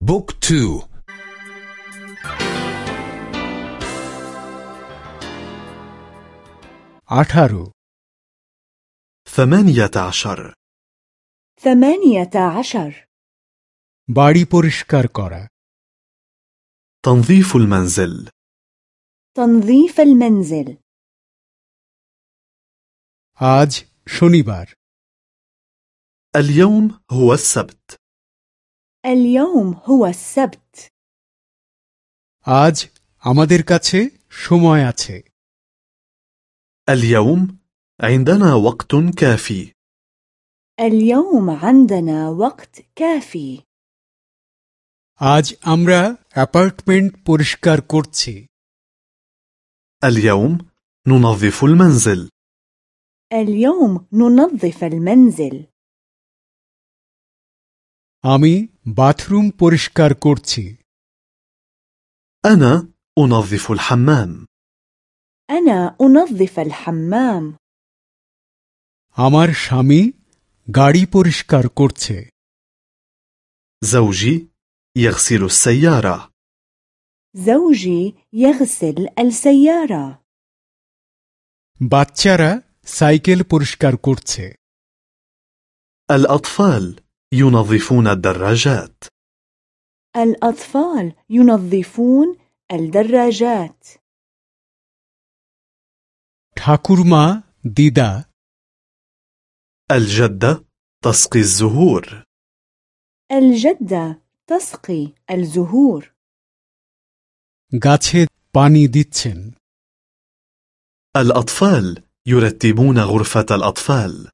بوك تو আঠারো ثمانية عشر ثمانية عشر বাড়ি পরিষ্কার করা تنظيف المنزل تنظيف المنزل আজ শনিবার اليوم هو السبت اليوم هو السبت আজ আমাদের কাছে সময় আছে اليوم عندنا وقت كافي اليوم عندنا وقت كافي আজ আমরা অ্যাপার্টমেন্ট পরিষ্কার করছি اليوم ننظف المنزل اليوم ننظف المنزل আমি বাথরুম পরিষ্কার করছি أنا أنظف الحمام أنا أنظف الحمام আমার স্বামী গাড়ি পরিষ্কার করছে زوجي يغسل السيارة زوجي يغسل السيارة বাচ্চারা সাইকেল পরিষ্কার করছে الأطفال ينظفون الدراجات الأطفال ينظفون الدراجات ঠাকুরমা দিদা الجدة تسقي الزهور الجدة تسقي الزهور গাছে পানি দিচ্ছেন الأطفال يرتبون غرفة الأطفال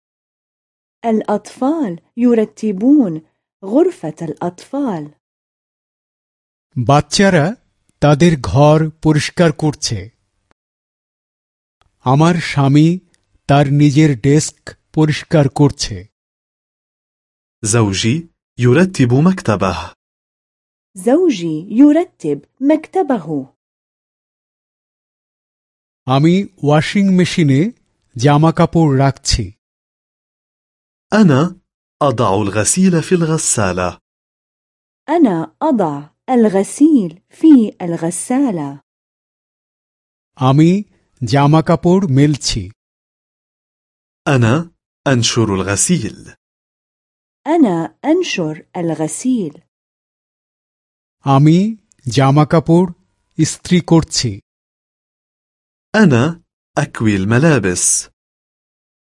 الأطفال يرتبون غرفة الأطفال বাচ্চারা তাদের ঘর পরিষ্কার করছে আমার স্বামী তার নিজের ডেস্ক পরিষ্কার করছে زوجي يرتب مكتبه زوجي يرتب مكتبه আমি ওয়াশিং মেশিনে জামা কাপড় রাখছি أنا أضع الغسيل في الغسالة أنا أضع الغسيل في الغسالة আমি জামা কাপড় মেলছি أنا أنشر الغسيل أنا أنشر الغسيل আমি জামা কাপড় ইস্ত্রি করছি أنا أكوي الملابس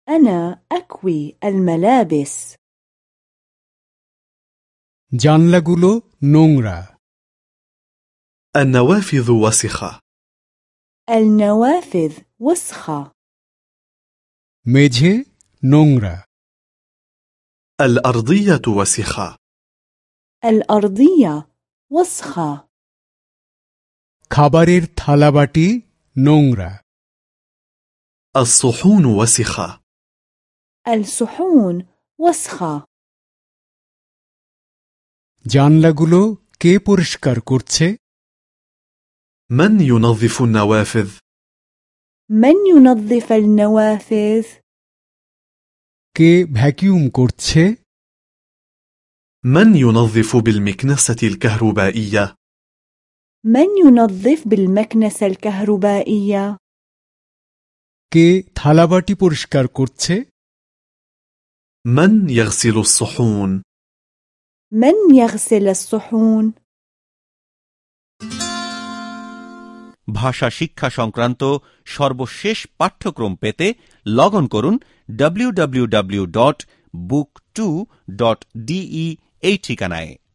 أنا أكوي الملابس জানলাগুলো নোংরা النوافذ وسخة النوافذ وسخة মেঝে নোংরা الأرضية وسخة الأرضية وسخة খাবারের থালাবাটি নোংরা الصحون وسخة الصحون وسخة জানলাগুলো কে পরিষ্কার করছে من ينظف النوافذ؟ من ينظف النوافذ؟ কে ভ্যাকিউম করছে من ينظف بالمكنسة الكهربائية؟ من ينظف بالمكنسة الكهربائية؟ কে থালাবাটি পরিষ্কার করছে من يغسل الصحون؟ من يغسل الصحون؟ ভাষা শিক্ষা সংক্রান্ত সর্বশেষ পাঠ্যক্রম পেতে লগ অন করুন www.book2.de এই ঠিকানায়